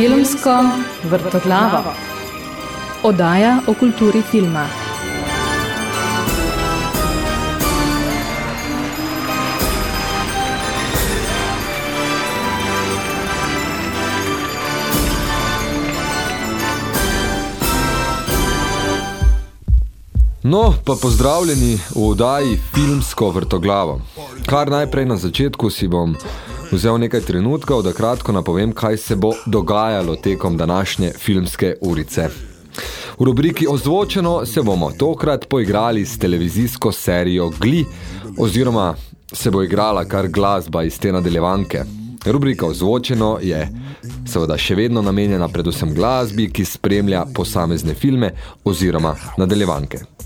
Filmsko vrtoglavo. Odaja o kulturi filma. No, pa pozdravljeni v oddaji Filmsko vrtoglavo. Kar najprej na začetku si bom vzel nekaj trenutkov, da kratko napovem, kaj se bo dogajalo tekom današnje filmske urice. V rubriki Ozvočeno se bomo tokrat poigrali s televizijsko serijo Gli, oziroma se bo igrala kar glasba iz te nadaljevanke. Rubrika Ozvočeno je seveda še vedno namenjena predvsem glasbi, ki spremlja posamezne filme oziroma nadaljevanke.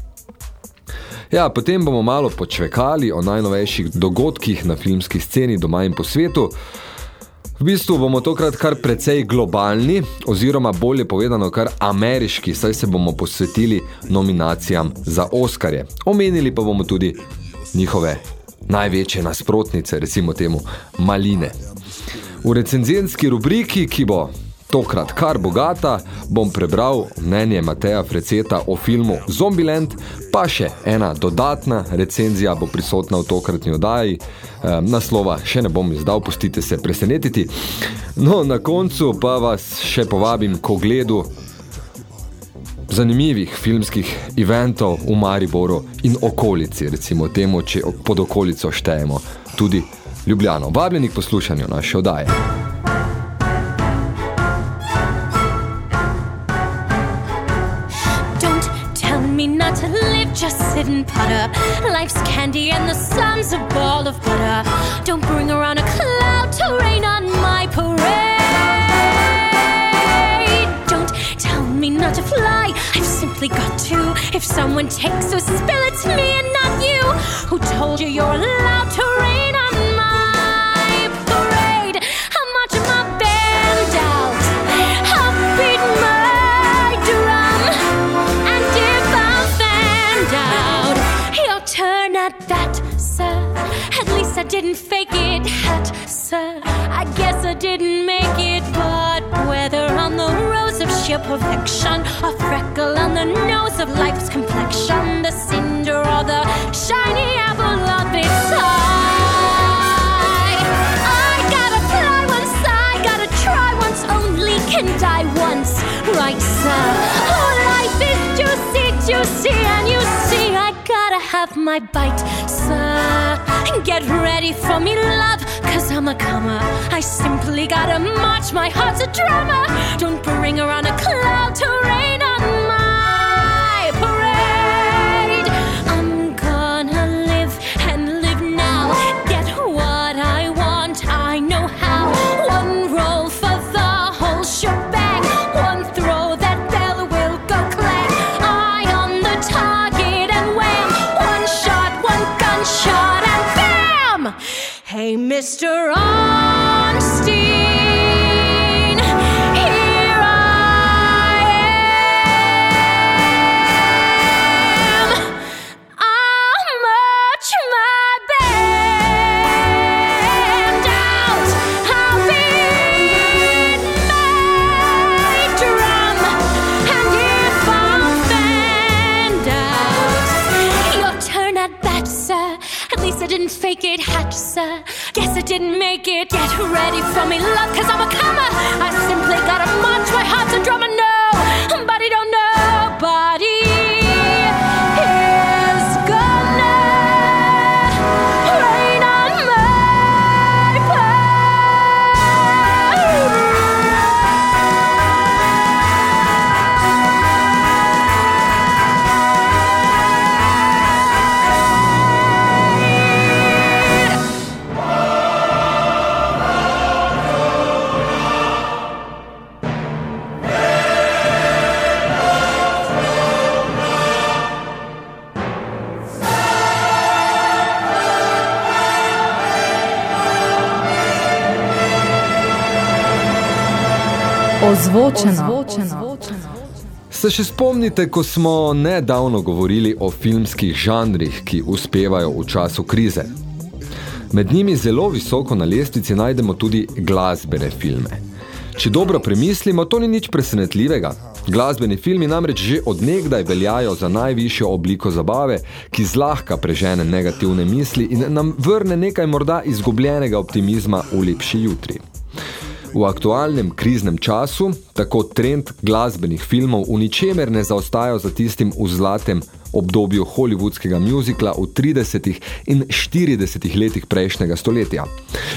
Ja, potem bomo malo počvekali o najnovejših dogodkih na filmski sceni doma in po svetu. V bistvu bomo tokrat kar precej globalni, oziroma bolje povedano kar ameriški, saj se bomo posvetili nominacijam za Oskarje. Omenili pa bomo tudi njihove največje nasprotnice, recimo temu maline. V recenzenski rubriki, ki bo tokrat kar bogata, bom prebral mnenje Mateja Freceta o filmu Zombieland, pa še ena dodatna recenzija bo prisotna v tokratni oddaji. E, naslova še ne bom izdal, pustite se presenetiti. No, na koncu pa vas še povabim k ogledu zanimivih filmskih eventov v Mariboru in okolici, recimo temu, če pod okolico štejemo tudi Ljubljano. Vabljeni k poslušanju naše oddaje. Putter. Life's candy and the sun's a ball of butter. Don't bring around a cloud to rain on my parade. Don't tell me not to fly. I've simply got to. If someone takes a spill, it's me and not you. Who told you you're allowed to didn't fake it, hat, sir. I guess I didn't make it, but whether on the rose of sheer perfection, a freckle on the nose of life's complexion, the cinder or the shiny apple of its eye. I gotta fly once, I gotta try once, only can die once, right, sir? Oh, life is juicy, juicy, my bite, sir. And get ready for me, love, cause I'm a comer. I simply gotta march, my heart's a drama. Don't bring around a cloud to rain Ozvočeno. Se še spomnite, ko smo nedavno govorili o filmskih žanrih, ki uspevajo v času krize? Med njimi zelo visoko na lestvici najdemo tudi glasbene filme. Če dobro premislimo, to ni nič presenetljivega. Glasbeni filmi namreč že odnegdaj veljajo za najvišjo obliko zabave, ki zlahka prežene negativne misli in nam vrne nekaj morda izgubljenega optimizma v lepši jutri. V aktualnem kriznem času tako trend glasbenih filmov v ničemer ne zaostajajo za tistim v zlatem obdobju hollywoodskega muzikla v 30. in 40. letih prejšnjega stoletja.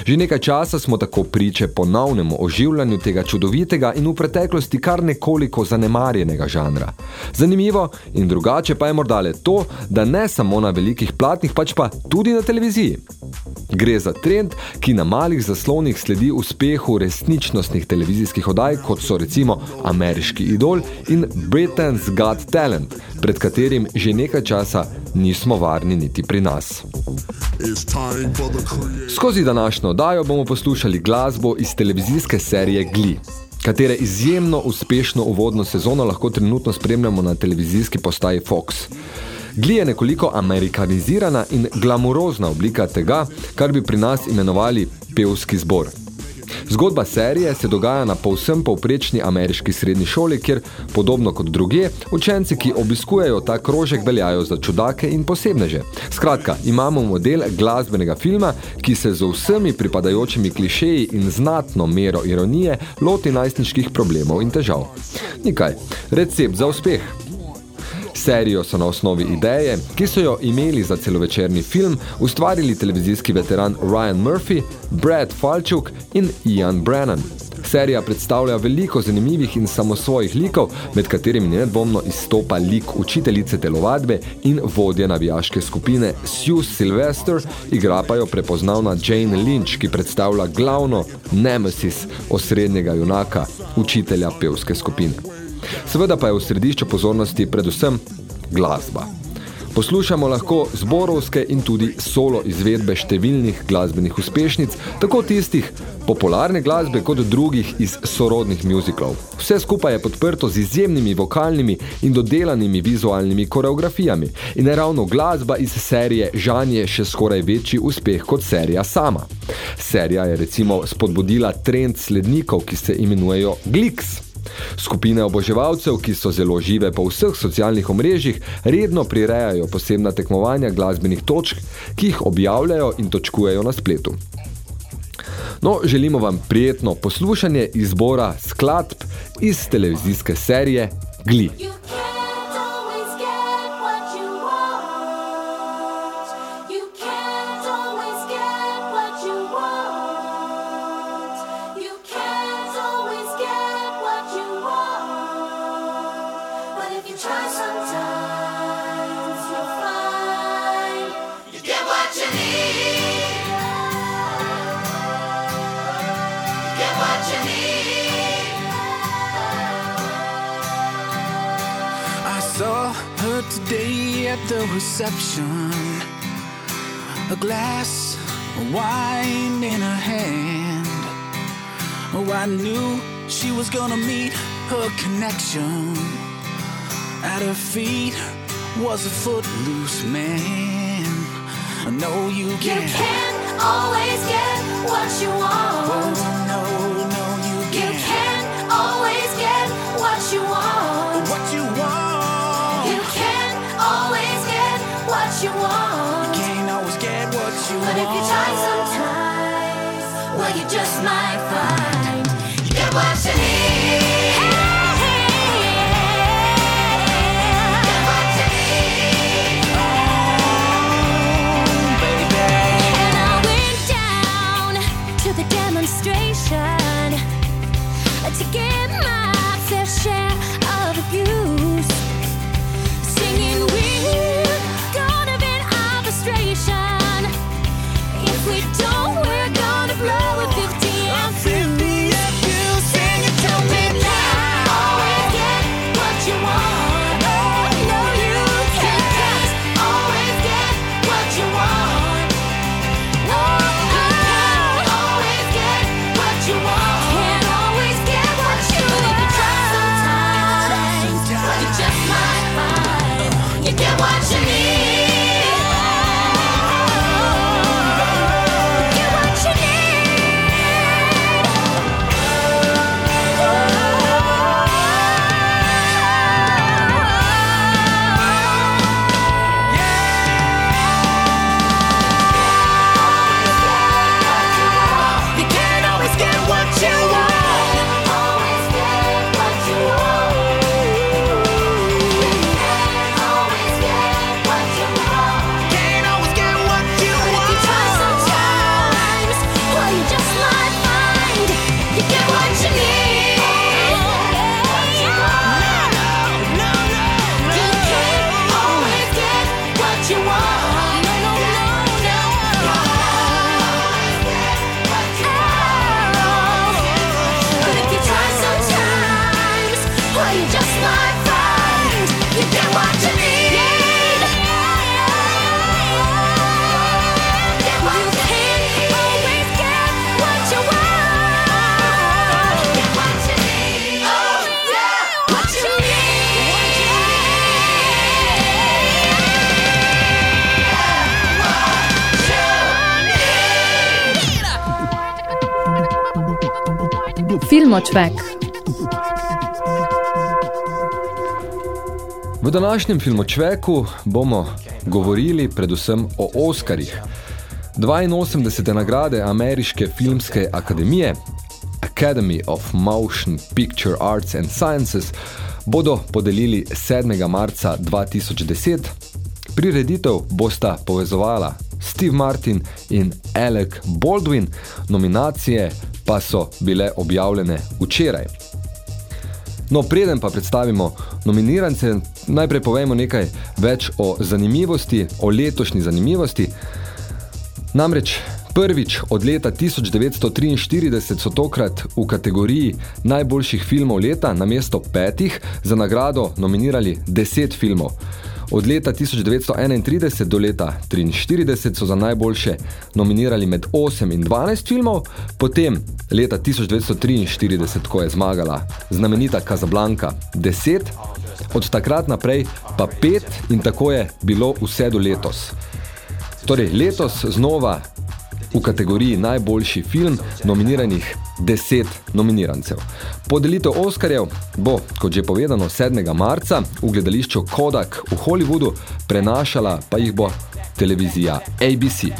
Že nekaj časa smo tako priče ponovnemu oživljanju tega čudovitega in v preteklosti kar nekoliko zanemarjenega žanra. Zanimivo in drugače pa je morda le to, da ne samo na velikih platnih, pač pa tudi na televiziji. Gre za trend, ki na malih zaslonih sledi uspehu resničnostnih televizijskih oddaj, kot so recimo Ameriški idol in Britain's Got Talent, pred katerim že nekaj časa nismo varni niti pri nas. Skozi današnjo oddajo bomo poslušali glasbo iz televizijske serije Glee, katere izjemno uspešno uvodno sezono lahko trenutno spremljamo na televizijski postaji Fox. Glee je nekoliko amerikanizirana in glamurozna oblika tega, kar bi pri nas imenovali pevski zbor. Zgodba serije se dogaja na povsem povprečni ameriški srednji šoli, kjer, podobno kot druge, učenci, ki obiskujejo ta krožek, veljajo za čudake in posebneže. Skratka, imamo model glasbenega filma, ki se z vsemi pripadajočimi klišeji in znatno mero ironije loti najstniških problemov in težav. Nikaj, recept za uspeh. Serijo so na osnovi ideje, ki so jo imeli za celovečerni film, ustvarili televizijski veteran Ryan Murphy, Brad Falchuk in Ian Brennan. Serija predstavlja veliko zanimivih in samosvojih likov, med katerimi nedvomno izstopa lik učiteljice telovadbe in vodje navijaške skupine Sue Sylvester, igra pa jo prepoznavna Jane Lynch, ki predstavlja glavno nemesis osrednjega junaka, učitelja pevske skupine. Seveda pa je v središču pozornosti predvsem glasba. Poslušamo lahko zborovske in tudi solo izvedbe številnih glasbenih uspešnic, tako tistih popularne glasbe kot drugih iz sorodnih muziklov. Vse skupaj je podprto z izjemnimi vokalnimi in dodelanimi vizualnimi koreografijami in je ravno glasba iz serije Žanje še skoraj večji uspeh kot serija sama. Serija je recimo spodbudila trend slednikov, ki se imenujejo Glix. Skupine oboževalcev, ki so zelo žive po vseh socialnih omrežjih, redno prirejajo posebna tekmovanja glasbenih točk, ki jih objavljajo in točkujejo na spletu. No, želimo vam prijetno poslušanje izbora skladb iz televizijske serije Glee. The reception. A glass of wine in her hand. Oh, I knew she was gonna meet her connection. At her feet was a footloose man. I know you can You can't always get what you want you want. You can't always get what you But want if you try sometimes Well, you just might find You get what you need. Get what you need. Baby And I went down to the demonstration to get Filmočvek. V današnjem filmočveku bomo govorili predvsem o Oskarjih. 82. nagrade Ameriške filmske akademije Academy of Motion Picture Arts and Sciences bodo podelili 7. marca 2010. Prireditev bosta povezovala Steve Martin in Alec Baldwin, nominacije pa so bile objavljene včeraj. No, preden pa predstavimo nominirance, najprej povemo nekaj več o zanimivosti, o letošnji zanimivosti. Namreč prvič od leta 1943 so tokrat v kategoriji najboljših filmov leta namesto petih za nagrado nominirali deset filmov. Od leta 1931 do leta 1943 so za najboljše nominirali med 8 in 12 filmov, potem leta 1943, ko je zmagala znamenita Casablanca 10, od takrat naprej pa 5 in tako je bilo vse do letos. Torej, letos znova v kategoriji najboljši film nominiranih 10 nominirancev. Podelitev Oskarjev bo, kot že povedano, 7. marca v gledališču Kodak v Hollywoodu prenašala pa jih bo televizija ABC.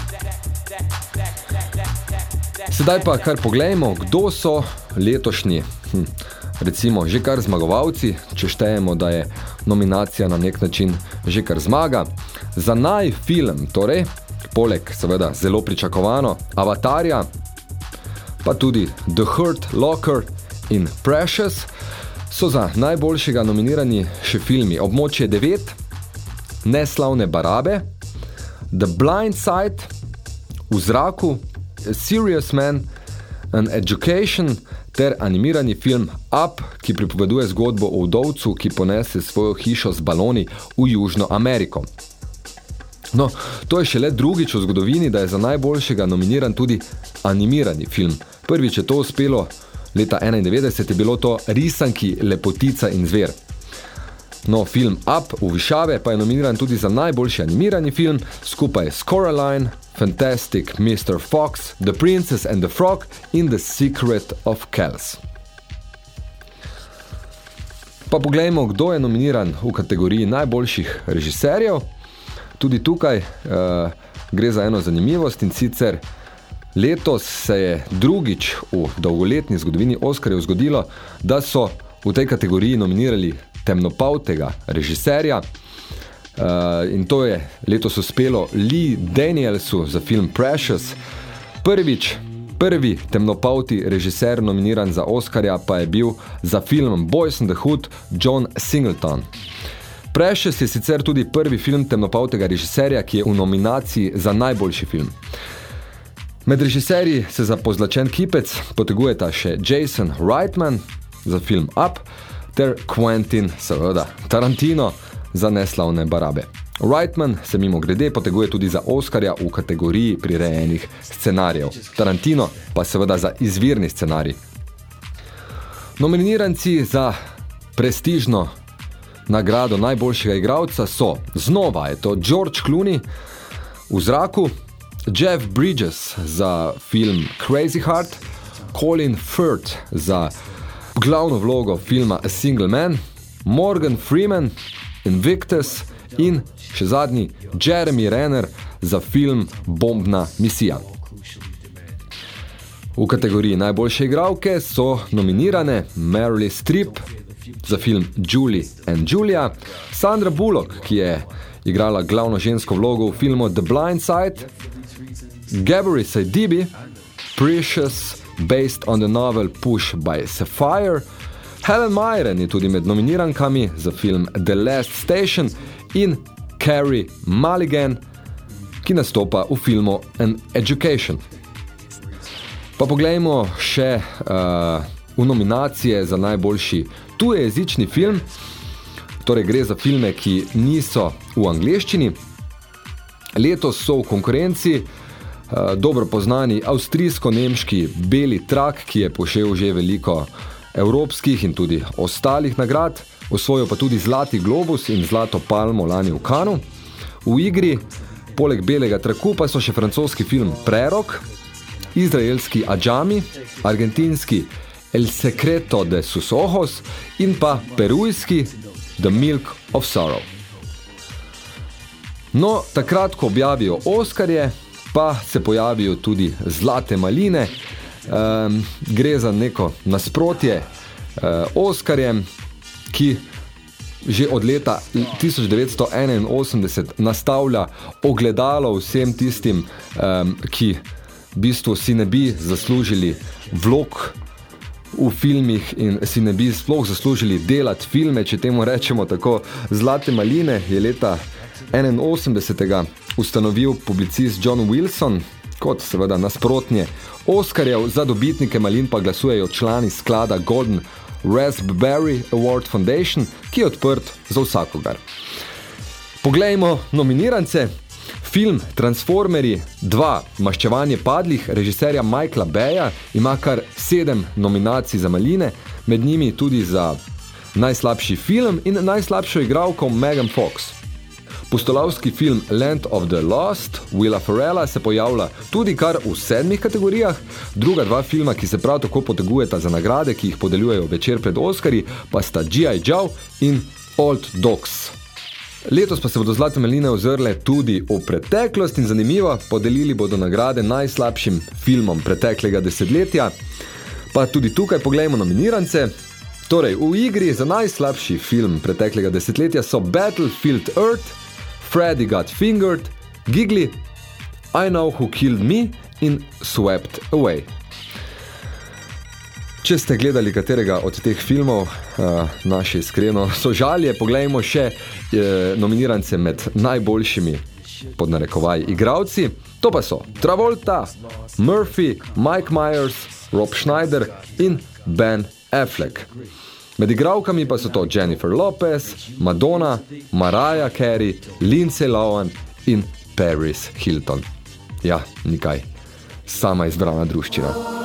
Sedaj pa kar poglejmo, kdo so letošnji, hm, recimo, že kar zmagovalci, če štejemo, da je nominacija na nek način že kar zmaga. Za naj film, torej, poleg seveda zelo pričakovano, Avatarja, pa tudi The Hurt Locker in Precious, so za najboljšega nominirani še filmi Območje 9, Neslavne barabe, The Blind Side, V zraku, A Serious Man, An Education ter animirani film Up, ki pripoveduje zgodbo o vdovcu, ki ponese svojo hišo z baloni v Južno Ameriko. No, to je šele drugič v zgodovini, da je za najboljšega nominiran tudi animirani film. Prvič je to uspelo leta 91, je bilo to Risanki, Lepotica in zver. No, film Up v Višave pa je nominiran tudi za najboljši animirani film skupaj s Coraline, Fantastic Mr. Fox, The Princess and the Frog in The Secret of Kells. Pa poglejmo, kdo je nominiran v kategoriji najboljših režiserjev. Tudi tukaj uh, gre za eno zanimivost in sicer letos se je drugič v dolgoletni zgodovini Oskarjev zgodilo, da so v tej kategoriji nominirali temnopavtega režiserja. Uh, in to je letos uspelo Lee Danielsu za film Precious. Prvič, prvi temnopavti režiser nominiran za Oskarja pa je bil za film Boys in the Hood John Singleton. Precious je sicer tudi prvi film temnopavtega režiserja, ki je v nominaciji za najboljši film. Med režiserji se za pozlačen kipec potegujeta še Jason Reitman za film Up ter Quentin, seveda, Tarantino za neslavne barabe. Reitman se mimo grede poteguje tudi za Oskarja v kategoriji prirejenih scenarijev. Tarantino pa seveda za izvirni scenarij. Nominiranci za prestižno nagrado najboljšega igralca so znova je to George Clooney v zraku, Jeff Bridges za film Crazy Heart, Colin Firth za glavno vlogo filma A Single Man, Morgan Freeman, Invictus in še zadnji Jeremy Renner za film Bombna misija. V kategoriji najboljše igralke so nominirane Meryl Streep za film Julie and Julia, Sandra Bullock, ki je igrala glavno žensko vlogo v filmu The Blind Side, Gabri Saidibi, Precious, based on the novel Push by Sapphire, Helen Mirren je tudi med nominirankami za film The Last Station in Carrie Mulligan, ki nastopa v filmu An Education. Pa poglejmo še uh, v nominacije za najboljši tujejezični film, torej gre za filme, ki niso v angleščini. Letos so v konkurenci uh, dobro poznani avstrijsko-nemški Beli trak, ki je pošel že veliko evropskih in tudi ostalih nagrad, osvojil pa tudi Zlati globus in Zlato palmo lani v Kanu. V igri, poleg Belega traku, pa so še francoski film Prerok izraelski Adjami, argentinski El Secreto de sus ojos in pa perujski The Milk of Sorrow. No, takrat, ko objavijo Oskarje, pa se pojavijo tudi zlate maline, um, gre za neko nasprotje uh, Oskarjem, ki že od leta 1981 nastavlja ogledalo vsem tistim, um, ki v bistvu si ne bi zaslužili vlog v filmih in si ne bi sploh zaslužili delati filme, če temu rečemo tako. Zlate maline je leta 81. ustanovil publicist John Wilson, kot seveda nasprotnje Oskarjev za dobitnike malin pa glasujejo člani sklada Golden Raspberry Award Foundation, ki je odprt za vsakogar. Poglejmo nominirance. Film Transformeri 2, maščevanje padlih, režiserja Michaela Beja, ima kar sedem nominacij za maline, med njimi tudi za najslabši film in najslabšo igralko Megan Fox. Pustolovski film Land of the Lost Willa Ferrella se pojavlja tudi kar v sedmih kategorijah, druga dva filma, ki se prav tako potegujeta za nagrade, ki jih podeljujejo večer pred Oscari, pa sta G.I. Joe in Old Dogs. Letos pa se bodo zlate meline ozrle tudi v preteklost in zanimivo, podelili bodo nagrade najslabšim filmom preteklega desetletja. Pa tudi tukaj poglejmo nominirance. Torej, v igri za najslabši film preteklega desetletja so Battlefield Earth, Freddy Got Fingered, Giggly, I Know Who Killed Me in Swept Away. Če ste gledali katerega od teh filmov, uh, naše iskreno sožalje, poglejmo še uh, nominirance med najboljšimi pod narekovaj igravci. To pa so Travolta, Murphy, Mike Myers, Rob Schneider in Ben Affleck. Med igravkami pa so to Jennifer Lopez, Madonna, Mariah Carey, Lindsay Lohan in Paris Hilton. Ja, nikaj. Sama izbrana druščina.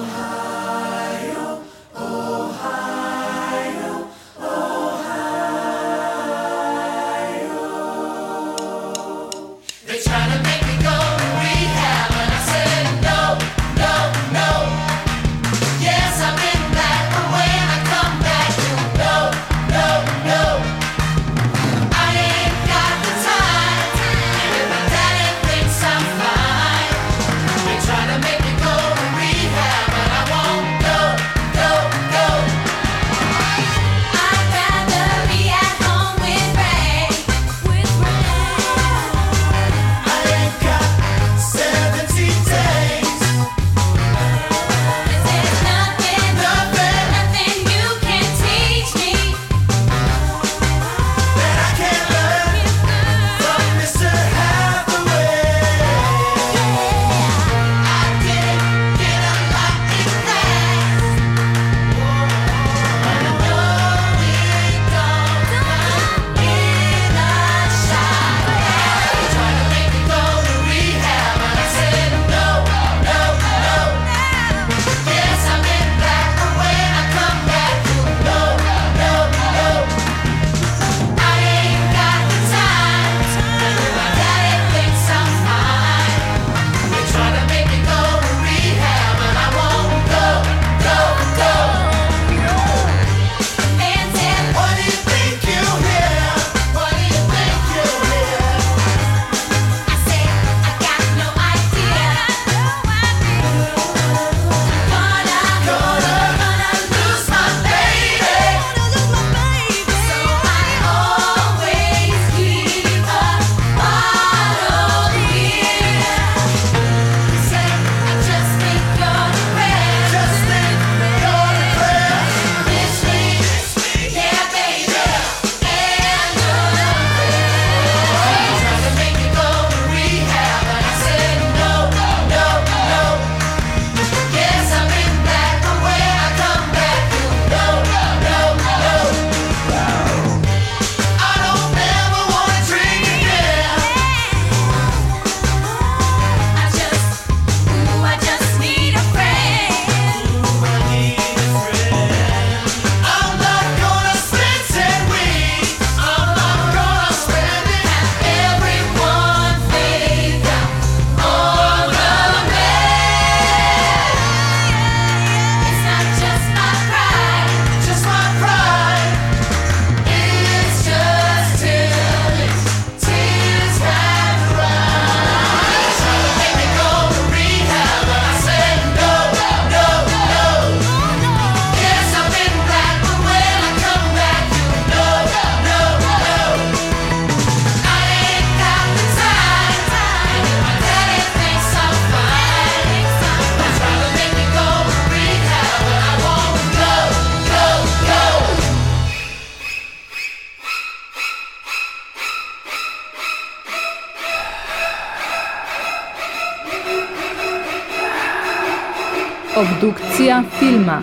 Obdukcija filma.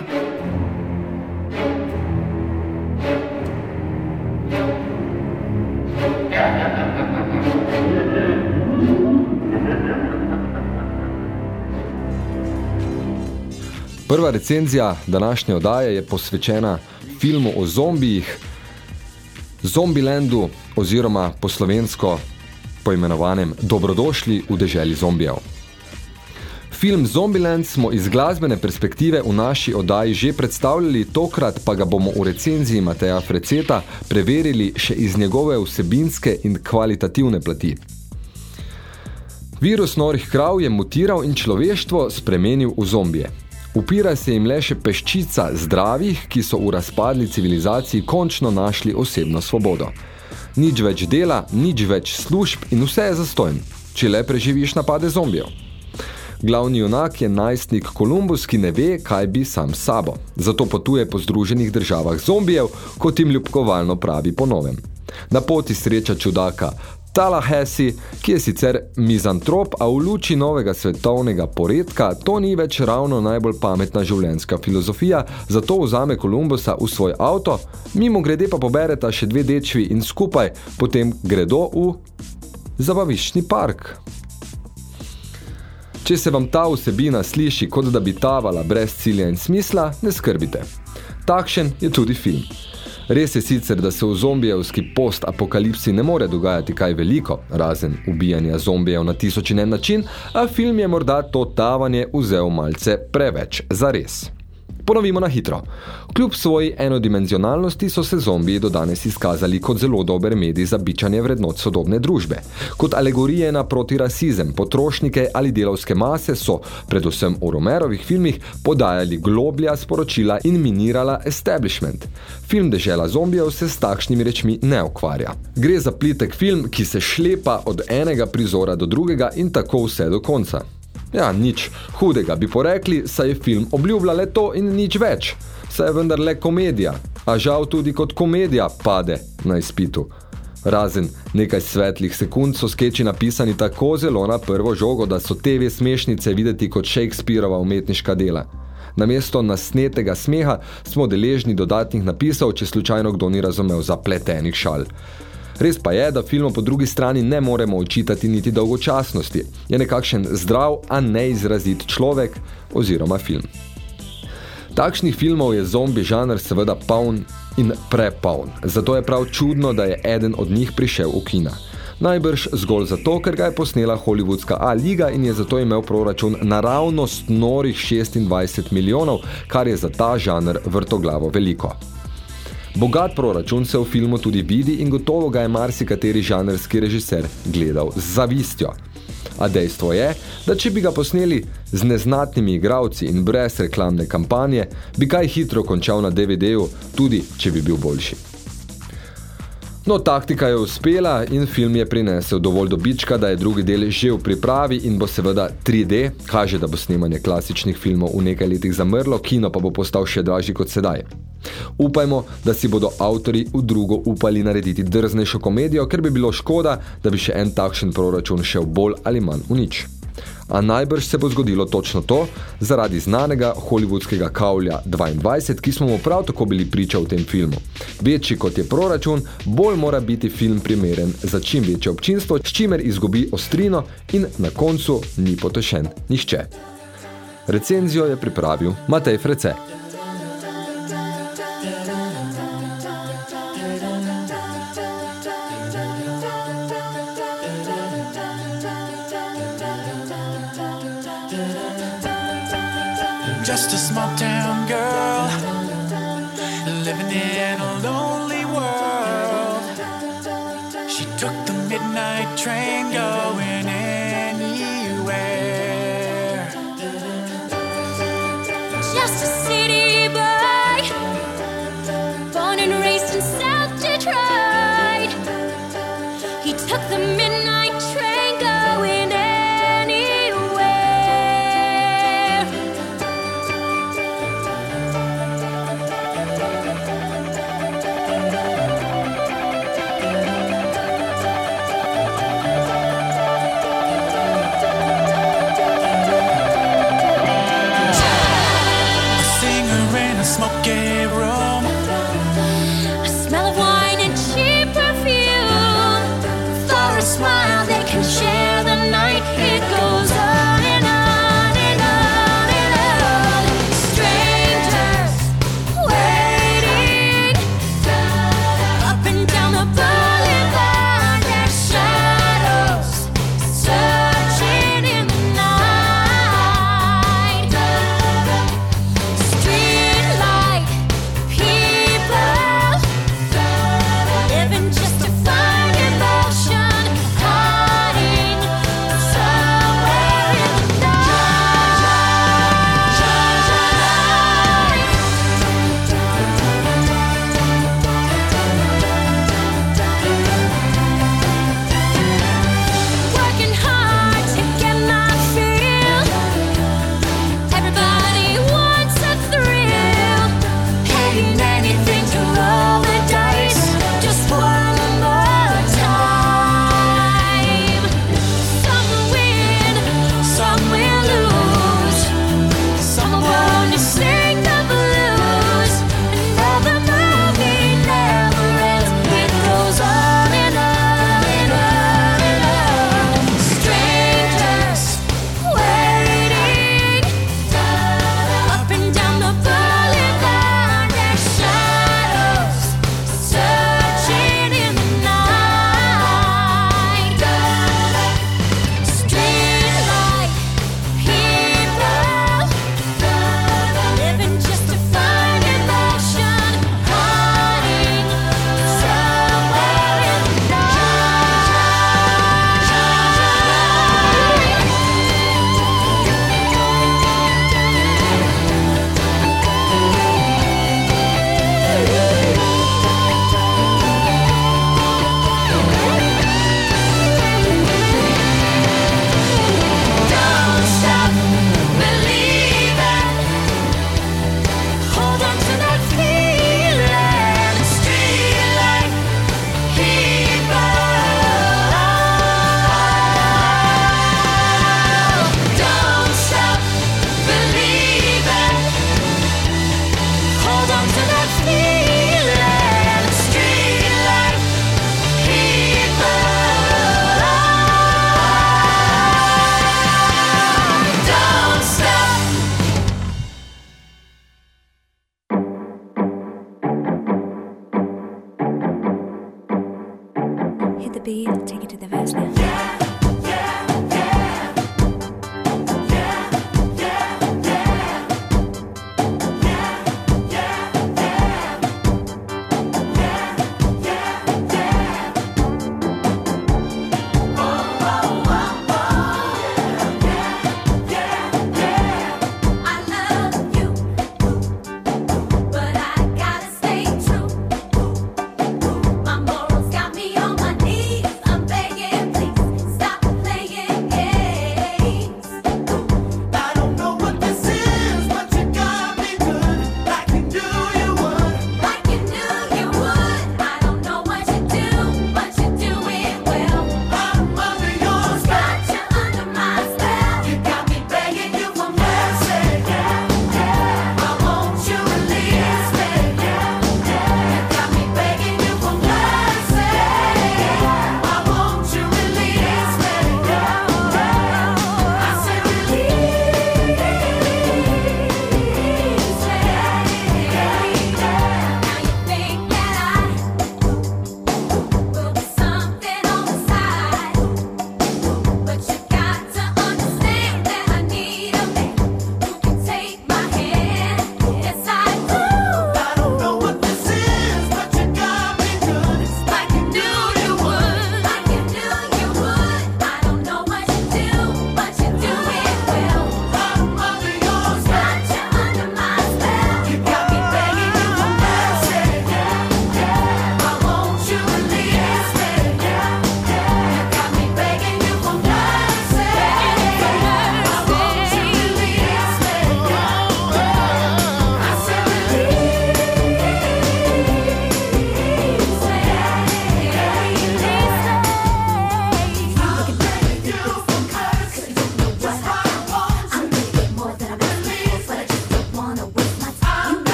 Prva recenzija današnje oddaje je posvečena filmu o zombijih, Zombielandu oziroma po slovensko poimenovanem Dobrodošli v deželi zombijev. Film Zombieland smo iz glasbene perspektive v naši oddaji že predstavljali, tokrat pa ga bomo v recenziji Mateja Freceta preverili še iz njegove vsebinske in kvalitativne plati. Virus norih krav je mutiral in človeštvo spremenil v zombije. Upira se jim le še peščica zdravih, ki so v razpadli civilizaciji končno našli osebno svobodo. Nič več dela, nič več služb in vse je zastojn, če le preživiš napade zombijev. Glavni junak je najstnik Kolumbus, ki ne ve, kaj bi sam sabo. Zato potuje po združenih državah zombijev, kot jim ljubkovalno pravi po novem. Na poti sreča čudaka Tallahassee, ki je sicer mizantrop, a v luči novega svetovnega poredka to ni več ravno najbolj pametna življenjska filozofija, zato vzame Kolumbusa v svoj avto, mimo grede pa pobereta še dve dečvi in skupaj potem gredo v zabaviščni park. Če se vam ta vsebina sliši, kot da bi tavala brez cilja in smisla, ne skrbite. Takšen je tudi film. Res je sicer, da se v zombijevski post-apokalipsi ne more dogajati kaj veliko, razen ubijanja zombijev na tisočinen način, a film je morda to tavanje vzel malce preveč zares. Ponovimo na hitro. Kljub svoji enodimenzionalnosti so se zombiji do danes izkazali kot zelo dober medij za bičanje vrednot sodobne družbe. Kot alegorije na protirasizem, potrošnike ali delovske mase so, predvsem v Romerovih filmih, podajali globlja sporočila in minirala establishment. Film Dežela zombijev se s takšnimi rečmi ne ukvarja. Gre za plitek film, ki se šlepa od enega prizora do drugega in tako vse do konca. Ja, nič hudega bi porekli, saj je film obljubila le to in nič več. Saj je vendar le komedija, a žal tudi kot komedija pade na izpitu. Razen nekaj svetlih sekund so skeči napisani tako zelo na prvo žogo, da so TV smešnice videti kot Shakespeareova umetniška dela. Namesto nasnetega smeha smo deležni dodatnih napisov, če slučajno kdo ni razumel zapletenih šal. Res pa je, da filmu po drugi strani ne moremo očitati niti dolgočasnosti. Je nekakšen zdrav, a neizrazit človek oziroma film. Takšnih filmov je zombi žanr seveda poln in prepoln. Zato je prav čudno, da je eden od njih prišel v kina. Najbrž zgolj zato, ker ga je posnela hollywoodska A-liga in je zato imel proračun naravnost norih 26 milijonov, kar je za ta žanr vrtoglavo veliko. Bogat proračun se v filmu tudi vidi in gotovo ga je marsikateri žanrski režiser gledal z zavistjo. A dejstvo je, da če bi ga posneli z neznatnimi igravci in brez reklamne kampanje, bi kaj hitro končal na DVD-ju, tudi če bi bil boljši. No, taktika je uspela in film je prinesel dovolj dobička, da je drugi del že v pripravi in bo seveda 3D, kaže, da bo snemanje klasičnih filmov v nekaj letih zamrlo, kino pa bo postal še dražji kot sedaj. Upajmo, da si bodo avtori v drugo upali narediti drznejšo komedijo, ker bi bilo škoda, da bi še en takšen proračun šel bolj ali manj v nič. A najbrž se bo zgodilo točno to, zaradi znanega hollywoodskega kavlja 22, ki smo mu prav tako bili priča v tem filmu. Večji kot je proračun, bolj mora biti film primeren za čim večje občinstvo, s čimer izgubi ostrino in na koncu ni potešen nišče. Recenzijo je pripravil Matej Frece. Just a small town girl living in a lonely world. She took the midnight train going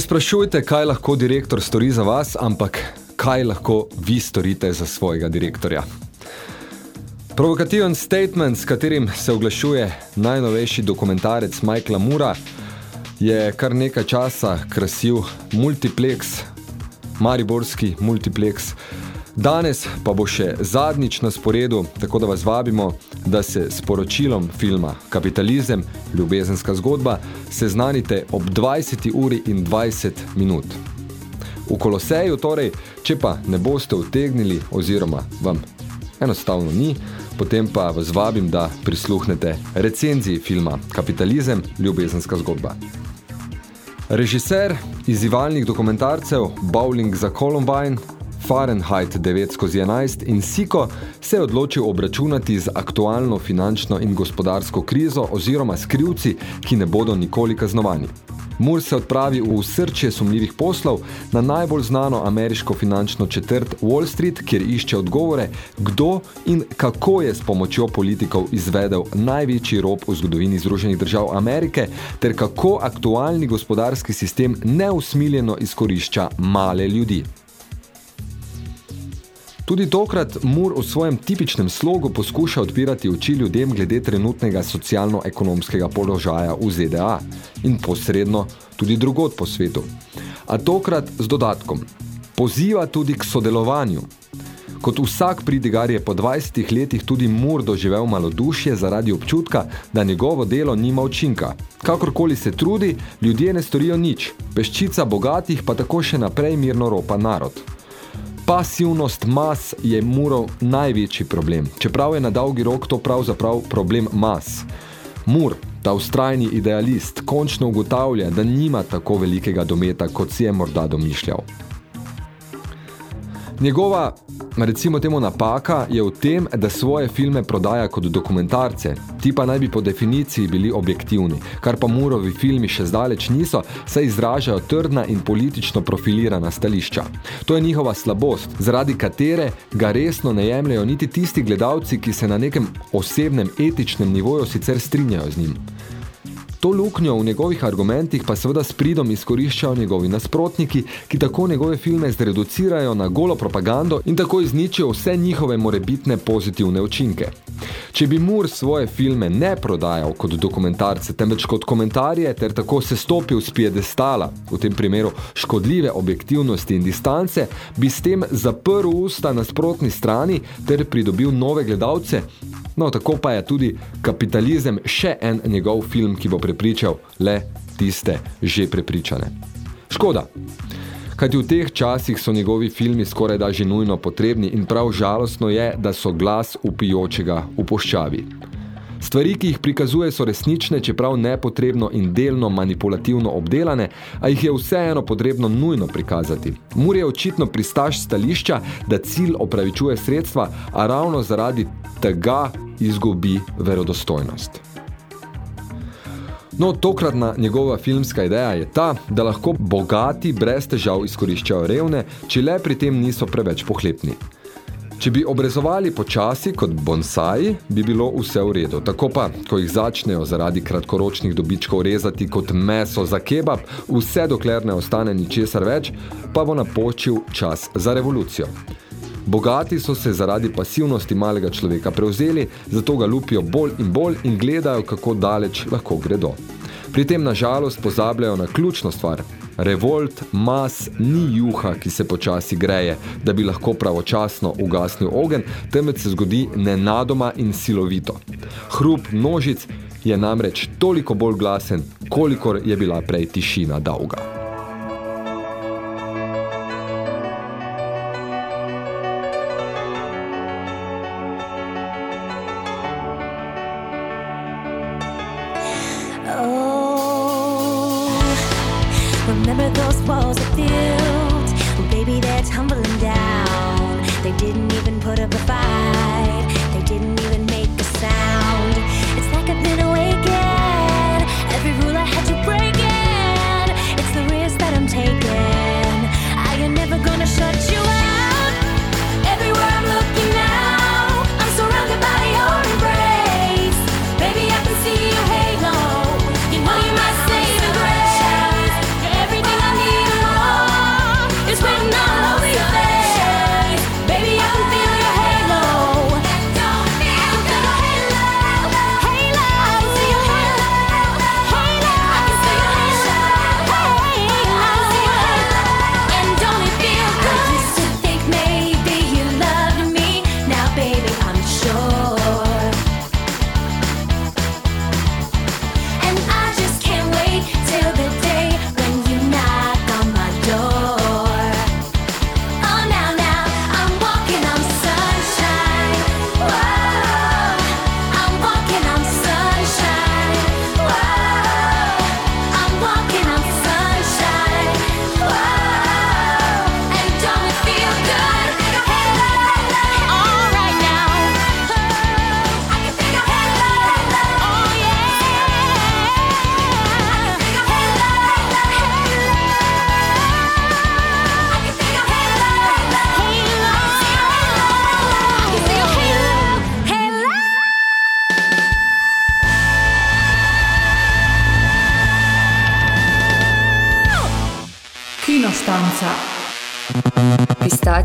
Sprašujte, kaj lahko direktor stori za vas, ampak kaj lahko vi storite za svojega direktorja. Provokativen statement, s katerim se oglašuje najnovejši dokumentarec Michaela Mura, je kar nekaj časa krasil multiplex, mariborski multiplex. Danes pa bo še zadnjič na sporedu, tako da vas vabimo, da se s poročilom filma Kapitalizem, ljubezenska zgodba, seznanite ob 20. uri in 20 minut. V Koloseju torej, če pa ne boste utegnili oziroma vam enostavno ni, potem pa vas vabim, da prisluhnete recenziji filma Kapitalizem, ljubezenska zgodba. Režiser izzivalnih dokumentarcev Bowling za Columbine, Fahrenheit 9 skozi 11 in Siko se je odločil obračunati z aktualno finančno in gospodarsko krizo oziroma skrivci, ki ne bodo nikoli kaznovani. Moore se odpravi v srčje sumljivih poslov na najbolj znano ameriško finančno četrt Wall Street, kjer išče odgovore, kdo in kako je s pomočjo politikov izvedel največji rob v zgodovini Združenih držav Amerike, ter kako aktualni gospodarski sistem neusmiljeno izkorišča male ljudi. Tudi tokrat Mur v svojem tipičnem slogu poskuša odpirati oči ljudem glede trenutnega socialno-ekonomskega položaja v ZDA in posredno tudi drugod po svetu. A tokrat z dodatkom. Poziva tudi k sodelovanju. Kot vsak pridigar je po 20 letih tudi Mur doživel malodušje zaradi občutka, da njegovo delo nima učinka. Kakorkoli se trudi, ljudje ne storijo nič, peščica bogatih pa tako še naprej mirno ropa narod. Pasivnost mas je Murov največji problem, čeprav je na dolgi rok to pravzaprav problem mas. Mur, ta ustrajni idealist, končno ugotavlja, da nima tako velikega dometa, kot si je morda domišljal. Njegova, recimo temu napaka, je v tem, da svoje filme prodaja kot dokumentarce. Ti pa naj bi po definiciji bili objektivni, kar pa Murovi filmi še zdaleč niso, saj izražajo trdna in politično profilirana stališča. To je njihova slabost, zaradi katere ga resno ne jemljajo niti tisti gledalci, ki se na nekem osebnem, etičnem nivoju sicer strinjajo z njim. To luknjo v njegovih argumentih pa seveda s pridom izkoriščajo njegovi nasprotniki, ki tako njegove filme zreducirajo na golo propagando in tako izničijo vse njihove morebitne pozitivne učinke. Če bi Moore svoje filme ne prodajal kot dokumentarce, temveč kot komentarje ter tako se stopil z piedestala, v tem primeru škodljive objektivnosti in distance, bi s tem zaprl usta na sprotni strani ter pridobil nove gledalce, No, tako pa je tudi kapitalizem še en njegov film, ki bo prepričal le tiste že prepričane. Škoda. Kajti v teh časih so njegovi filmi skoraj da že nujno potrebni in prav žalostno je, da so glas upijočega v poščavi. Stvari, ki jih prikazuje, so resnične, čeprav nepotrebno in delno manipulativno obdelane, a jih je vseeno potrebno nujno prikazati. Mur je očitno pristaš stališča, da cilj opravičuje sredstva, a ravno zaradi tega izgubi verodostojnost. No, tokratna njegova filmska ideja je ta, da lahko bogati brez težav izkoriščajo revne, če le pri tem niso preveč pohlepni. Če bi obrezovali počasi kot bonsaji, bi bilo vse v redu. Tako pa, ko jih začnejo zaradi kratkoročnih dobičkov rezati kot meso za kebab, vse dokler ne ostane ničesar več, pa bo napočil čas za revolucijo. Bogati so se zaradi pasivnosti malega človeka prevzeli, zato ga lupijo bolj in bolj in gledajo, kako daleč lahko gredo. Pri tem na žalost pozabljajo na ključno stvar. Revolt mas ni juha, ki se počasi greje, da bi lahko pravočasno ugasnil ogen, temveč se zgodi nenadoma in silovito. Hrup množic je namreč toliko bolj glasen, kolikor je bila prej tišina dolga.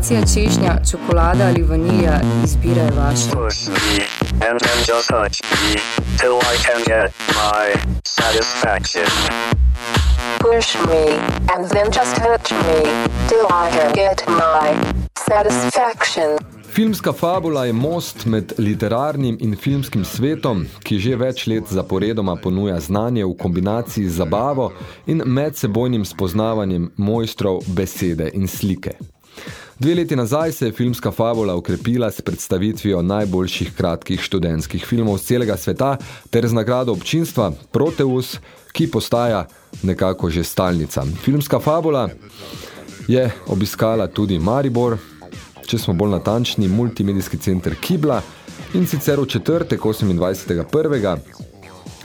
Pistacija, češnja, čokolada ali vanilja, izbira je vaša. Push me and then just touch me till I can get my satisfaction. Push me, and then just touch me, till I can get my satisfaction. Filmska fabula je most med literarnim in filmskim svetom, ki že več let zaporedoma ponuja znanje v kombinaciji z zabavo in medsebojnim spoznavanjem mojstrov besede in slike. Dve leti nazaj se je filmska fabula ukrepila s predstavitvijo najboljših kratkih študentskih filmov z celega sveta ter z nagrado občinstva Proteus, ki postaja nekako že stalnica. Filmska fabula je obiskala tudi Maribor, če smo bolj natančni, multimedijski center Kibla in sicer v četrtek 28.1.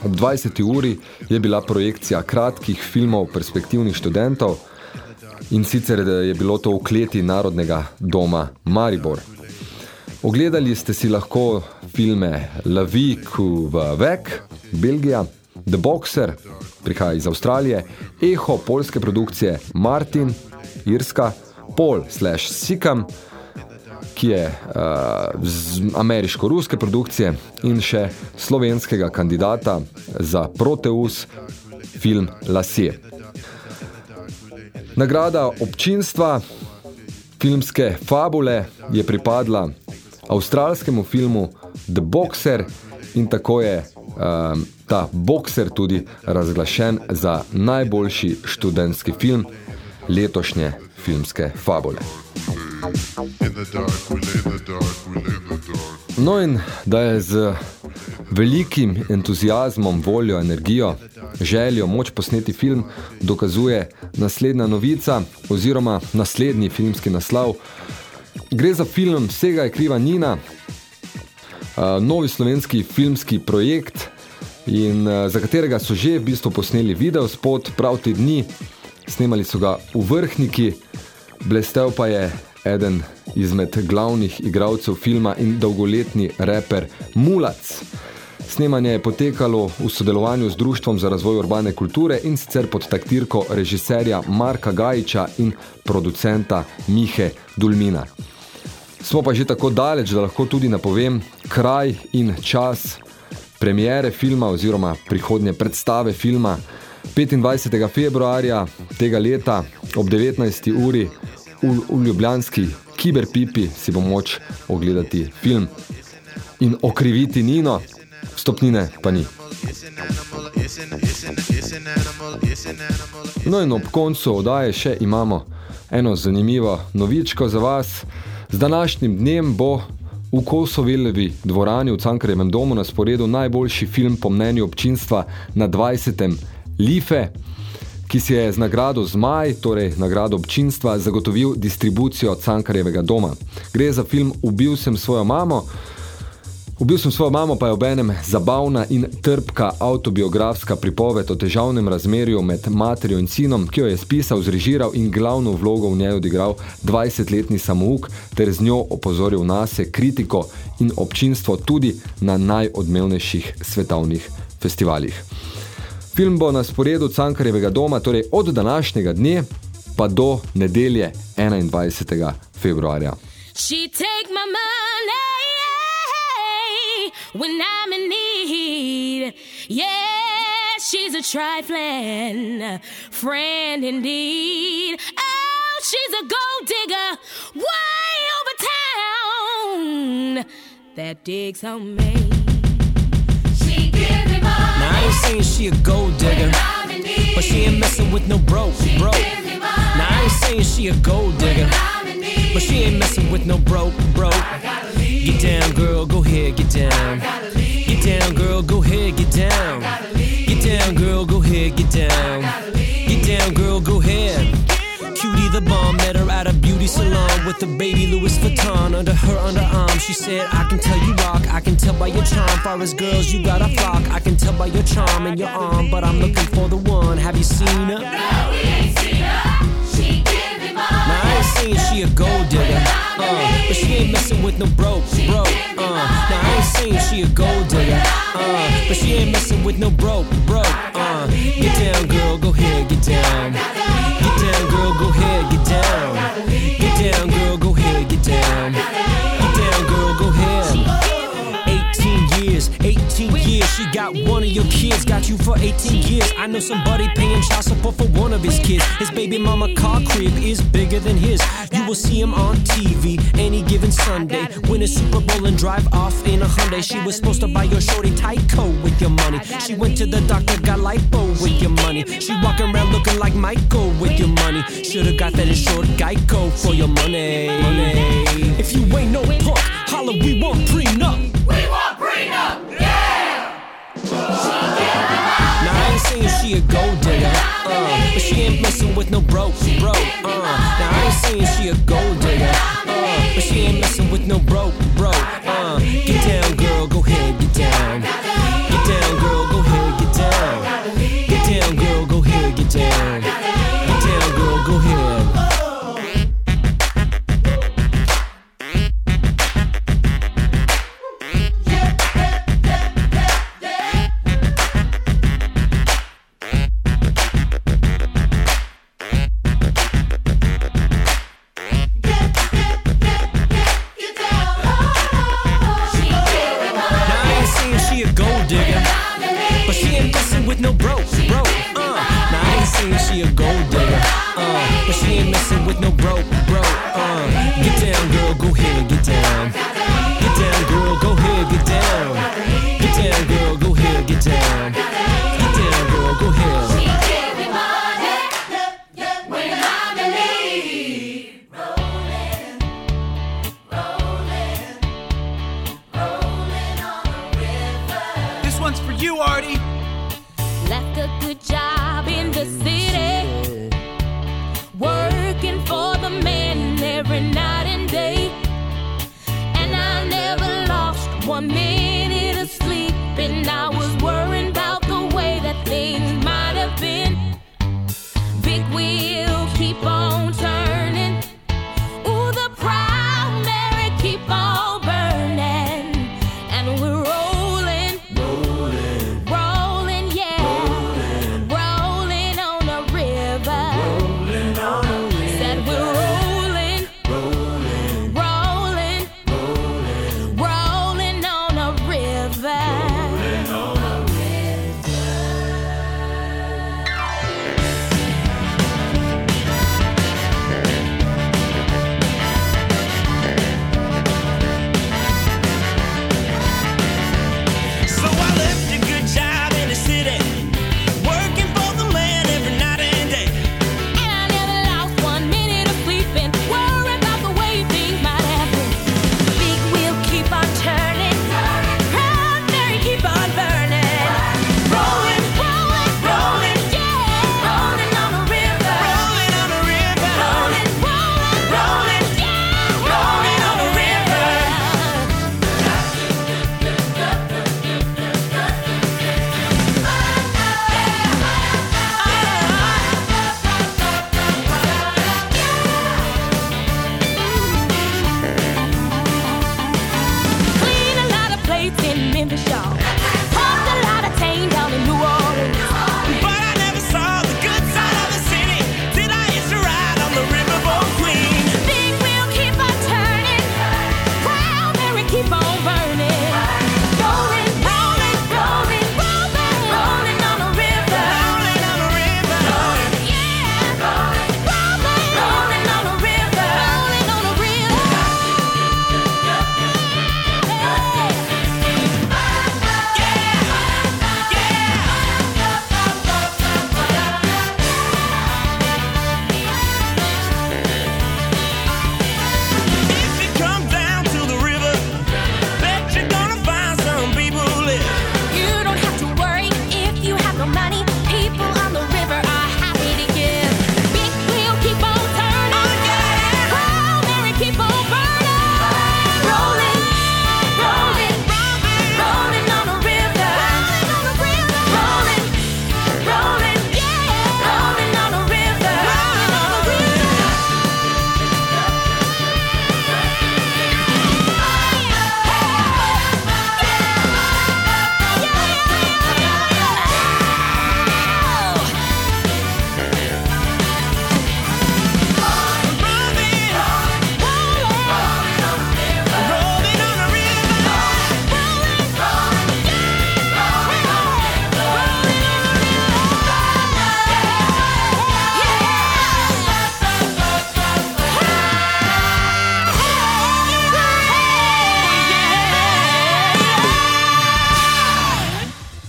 Ob 20. uri je bila projekcija kratkih filmov perspektivnih študentov in sicer da je bilo to v kleti Narodnega doma Maribor. Ogledali ste si lahko filme La Vie ku v Vek, Belgija, The Boxer, prihaja iz Avstralije, Eho, polske produkcije, Martin, Irska, Paul slash Sikam, ki je uh, z ameriško-ruske produkcije in še slovenskega kandidata za Proteus film Lasje. Nagrada občinstva filmske fabule je pripadla avstralskemu filmu The Boxer in tako je um, ta Boxer tudi razglašen za najboljši študentski film letošnje filmske fabule. No in da je z velikim entuzijazmom, voljo, energijo, željo, moč posneti film, dokazuje naslednja novica oziroma naslednji filmski naslov. Gre za film Vsega je kriva Nina, novi slovenski filmski projekt, in za katerega so že v bistvu posneli video spot prav te dni. Snemali so ga v vrhniki, blestev pa je eden izmed glavnih igralcev filma in dolgoletni reper Mulac. Snemanje je potekalo v sodelovanju z Društvom za razvoj urbane kulture in sicer pod taktirko režiserja Marka Gajiča in producenta Mihe Dulmina. Smo pa že tako daleč, da lahko tudi napovem kraj in čas premiere filma oziroma prihodnje predstave filma 25. februarja tega leta ob 19. uri v, v Ljubljanski Kiberpipi si bo moč ogledati film in okriviti Nino, stopnine pa ni. No in ob koncu odaje še imamo eno zanimivo novičko za vas. Z današnjim dnem bo v Kosoveljevi dvorani v Cankarjevem domu na sporedu najboljši film po mnenju občinstva na 20. Life, ki si je z nagrado Zmaj, torej nagrado občinstva, zagotovil distribucijo Cankarjevega doma. Gre za film Ubil sem svojo mamo, Ubil sem svojo mamo pa je obenem zabavna in trpka autobiografska pripoved o težavnem razmerju med materjo in sinom, ki jo je spisal, zrežiral in glavno vlogo v njej odigral 20-letni samouk ter z njo opozoril nase kritiko in občinstvo tudi na najodmevnejših svetovnih festivalih. Film bo na sporedu Cankarjevega doma, torej od današnjega dne pa do nedelje 21. februarja. She take my money when I'm in need. Yeah, she's a trifling friend indeed. Oh, she's a gold digger way over town that digs on me. She gives me money. Now I ain't saying she a gold digger, I'm in need. but she ain't messing with no broke, broke. Give me money. Now I ain't saying she a gold digger, I'm in need. but she ain't messing with no broke, broke. Get down, girl, go ahead, get down. Get down, girl, go ahead, get down. Get down, girl, go ahead, get down. Get down, girl, go ahead. Cutie the bomb met her at a beauty salon with a baby Louis Vuitton under her underarm. She said, I can tell you rock, I can tell by your charm. Far as girls, you got a flock. I can tell by your charm and your arm, but I'm looking for the one. Have you seen her? No, we ain't seen her. Ain't saying she a gold digger, uh, but she ain't messing with no broke, broke. Uh, now I ain't saying she a gold digger, uh, but she ain't messing with no broke, broke. Uh, get down, girl, go ahead, get down. Get down, girl, go ahead, get down. Get down, girl, go She got one of your kids, got you for 18 years. I know somebody paying child support for one of his kids. His baby mama car crib is bigger than his. You will see him on TV any given Sunday. Win a Super Bowl and drive off in a Hyundai. She was supposed to buy your shorty tight coat with your money. She went to the doctor, got lipo with your money. She walking around looking like Michael with your money. Should've got that insured Geico for your money. money. If you ain't no punk, holla, we want prenup. But she ain't messing with no broke, broke. Uh. Now I ain't saying she a gold digger, uh, but she ain't messing with no broke, broke. Uh. Get down, girl, go ahead, get down. Get down, girl, go ahead, get down. Get down, girl, go ahead, get down.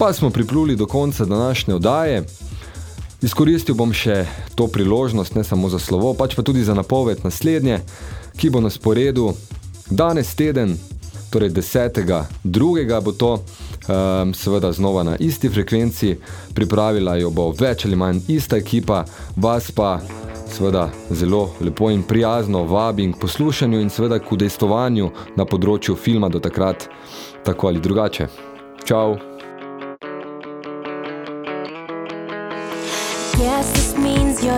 Pa smo pripluli do konca današnje oddaje. Izkoristil bom še to priložnost, ne samo za slovo, pač pa tudi za napoved naslednje, ki bo na sporedu danes teden, torej 10. 2. bo to um, seveda znova na isti frekvenci, pripravila jo bo več ali manj ista ekipa, vas pa seveda zelo lepo in prijazno vabim k poslušanju in seveda k udejstovanju na področju filma do takrat, tako ali drugače. Čau!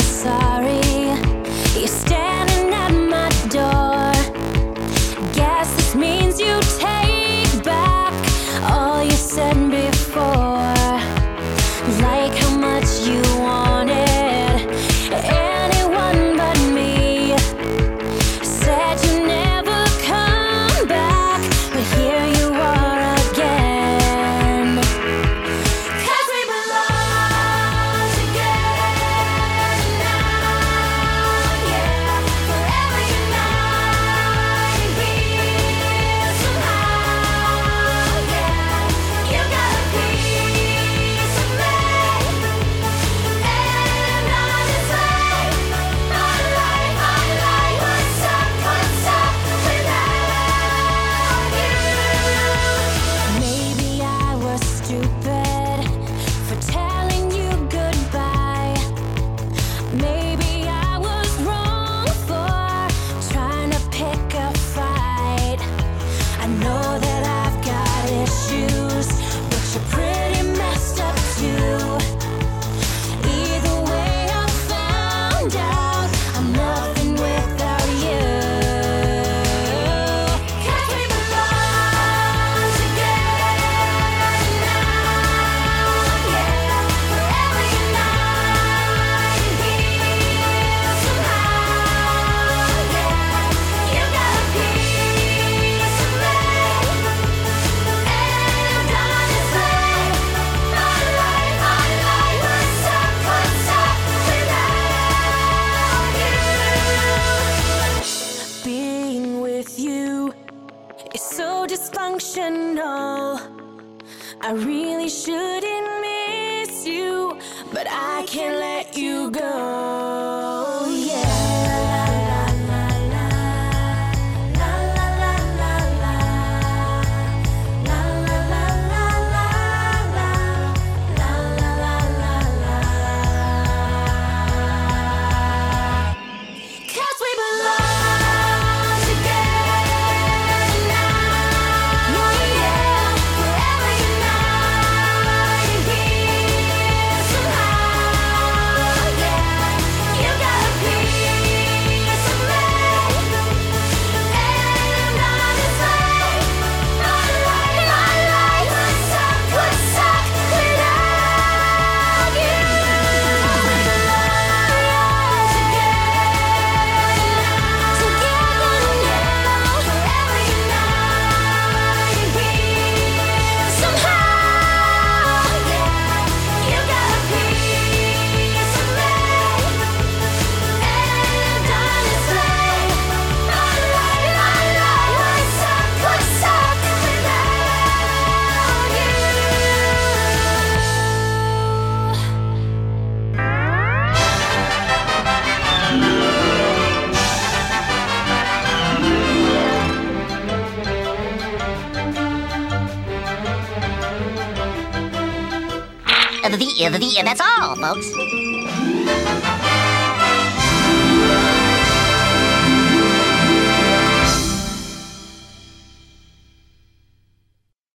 sorry. I can't let you go. That's all, folks.